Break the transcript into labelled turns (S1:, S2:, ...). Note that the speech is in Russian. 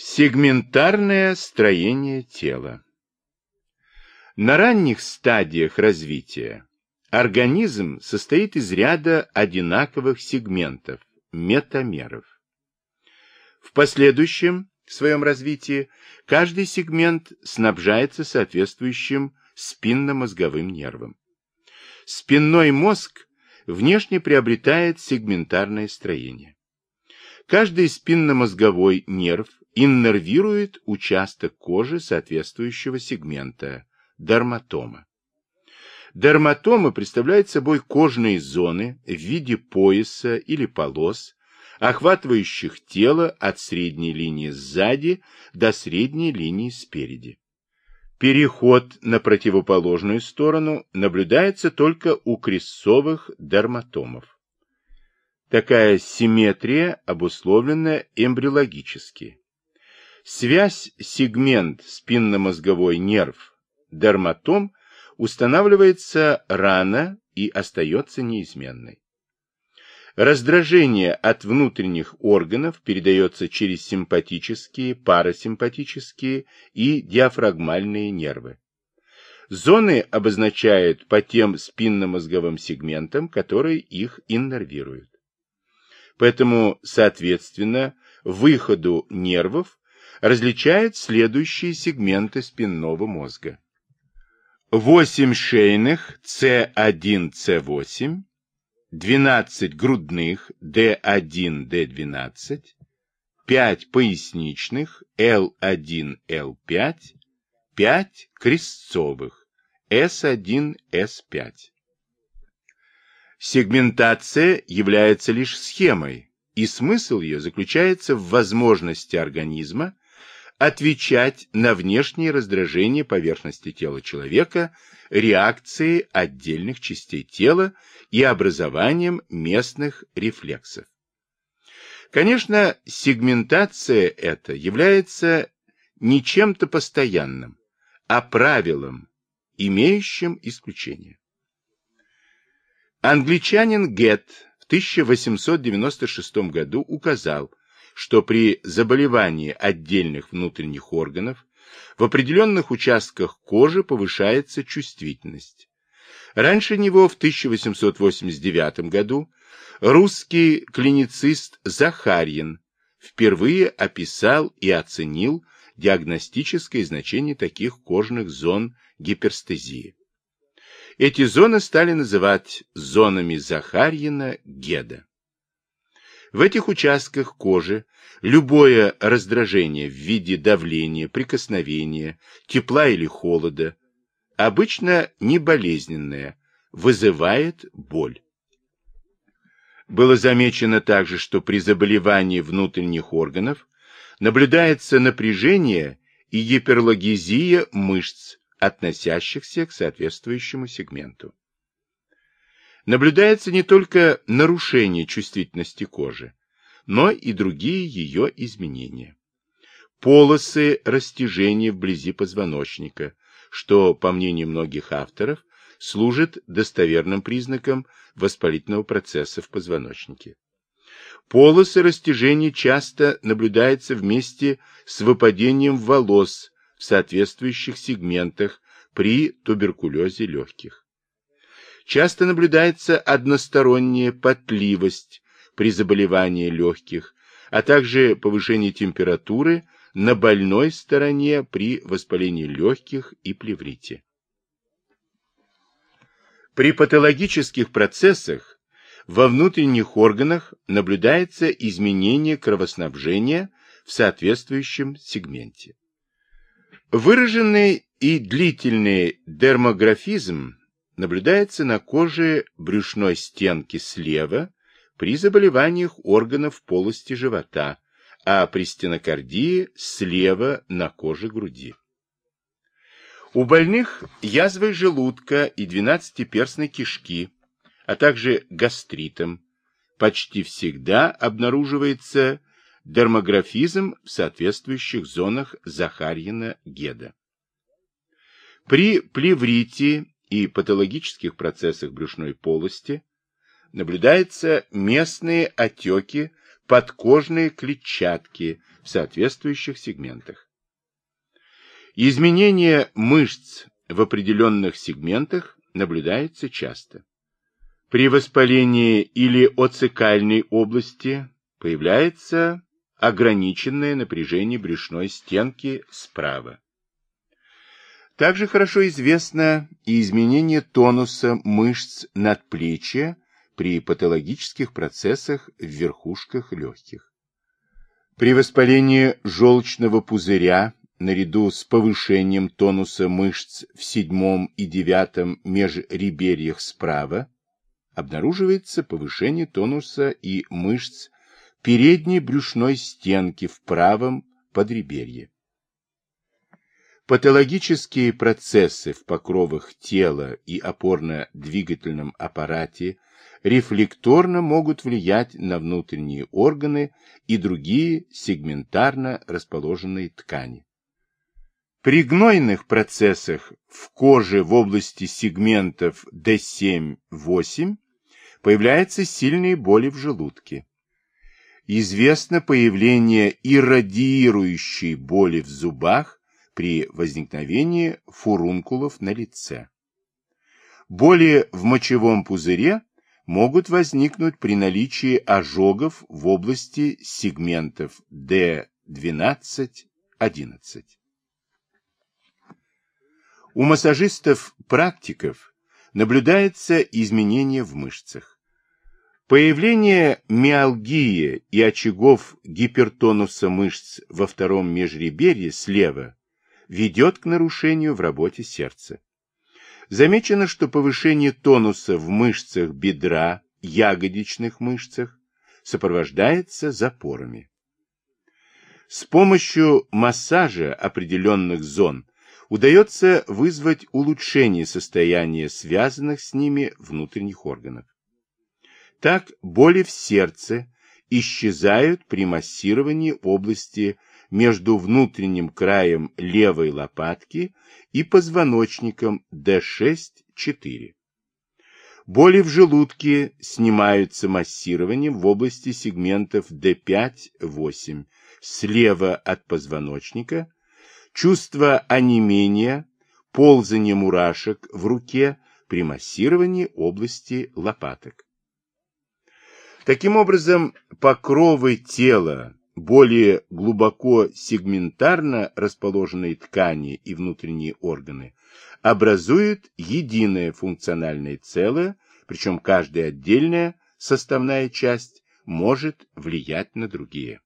S1: Сегментарное строение тела. На ранних стадиях развития организм состоит из ряда одинаковых сегментов, метамеров. В последующем своем развитии каждый сегмент снабжается соответствующим спинномозговым нервом. Спинной мозг внешне приобретает сегментарное строение. Каждый спинномозговой нерв иннервирует участок кожи соответствующего сегмента – дерматома. Дерматома представляет собой кожные зоны в виде пояса или полос, охватывающих тело от средней линии сзади до средней линии спереди. Переход на противоположную сторону наблюдается только у крестцовых дерматомов. Такая симметрия обусловлена эмбриологически. Связь сегмент спинномозговой нерв дерматом устанавливается рано и остается неизменной. Раздражение от внутренних органов передается через симпатические, парасимпатические и диафрагмальные нервы. Зоны обозначают по тем спинномозговым сегментам, которые их иннервируют. Поэтому, соответственно, выходу нервов различают следующие сегменты спинного мозга. 8 шейных С1, С8, 12 грудных D1, D12, 5 поясничных L1, L5, 5 крестцовых S1, S5. Сегментация является лишь схемой, и смысл ее заключается в возможности организма отвечать на внешние раздражения поверхности тела человека, реакции отдельных частей тела и образованием местных рефлексов. Конечно, сегментация эта является не чем-то постоянным, а правилом, имеющим исключение. Англичанин Гетт 1896 году указал, что при заболевании отдельных внутренних органов в определенных участках кожи повышается чувствительность. Раньше него в 1889 году русский клиницист Захарьин впервые описал и оценил диагностическое значение таких кожных зон гиперстезии. Эти зоны стали называть зонами Захарьина-Геда. В этих участках кожи любое раздражение в виде давления, прикосновения, тепла или холода, обычно не болезненное, вызывает боль. Было замечено также, что при заболевании внутренних органов наблюдается напряжение и гиперлогизия мышц, относящихся к соответствующему сегменту. Наблюдается не только нарушение чувствительности кожи, но и другие ее изменения. Полосы растяжения вблизи позвоночника, что, по мнению многих авторов, служит достоверным признаком воспалительного процесса в позвоночнике. Полосы растяжения часто наблюдаются вместе с выпадением волос в соответствующих сегментах при туберкулезе легких. Часто наблюдается односторонняя потливость при заболевании легких, а также повышение температуры на больной стороне при воспалении легких и плеврите. При патологических процессах во внутренних органах наблюдается изменение кровоснабжения в соответствующем сегменте. Выраженный и длительный дермографизм наблюдается на коже брюшной стенки слева при заболеваниях органов полости живота, а при стенокардии слева на коже груди. У больных язвой желудка и двенадцатиперстной кишки, а также гастритом, почти всегда обнаруживается дермографизм в соответствующих зонах Захарьина-Геда. При плеврите и патологических процессах брюшной полости наблюдаются местные отеки подкожной клетчатки в соответствующих сегментах. Изменение мышц в определенных сегментах наблюдается часто. При воспалении или оцикальной области появляется ограниченное напряжение брюшной стенки справа. Также хорошо известно и изменение тонуса мышц надплечья при патологических процессах в верхушках легких. При воспалении желчного пузыря наряду с повышением тонуса мышц в седьмом и девятом межреберьях справа обнаруживается повышение тонуса и мышц передней брюшной стенки в правом подреберье. Патологические процессы в покровах тела и опорно-двигательном аппарате рефлекторно могут влиять на внутренние органы и другие сегментарно расположенные ткани. При гнойных процессах в коже в области сегментов D7-8 появляются сильные боли в желудке. Известно появление иррадиирующей боли в зубах при возникновении фурункулов на лице. Боли в мочевом пузыре могут возникнуть при наличии ожогов в области сегментов D12-11. У массажистов-практиков наблюдается изменение в мышцах. Появление миалгии и очагов гипертонуса мышц во втором межреберье слева ведет к нарушению в работе сердца. Замечено, что повышение тонуса в мышцах бедра, ягодичных мышцах сопровождается запорами. С помощью массажа определенных зон удается вызвать улучшение состояния связанных с ними внутренних органов. Так боли в сердце исчезают при массировании области между внутренним краем левой лопатки и позвоночником D6-4. Боли в желудке снимаются массированием в области сегментов D5-8 слева от позвоночника, чувство онемения, ползание мурашек в руке при массировании области лопаток. Таким образом, покровы тела более глубоко сегментарно расположенные ткани и внутренние органы образуют единое функциональное целое, причем каждая отдельная составная часть может влиять на другие.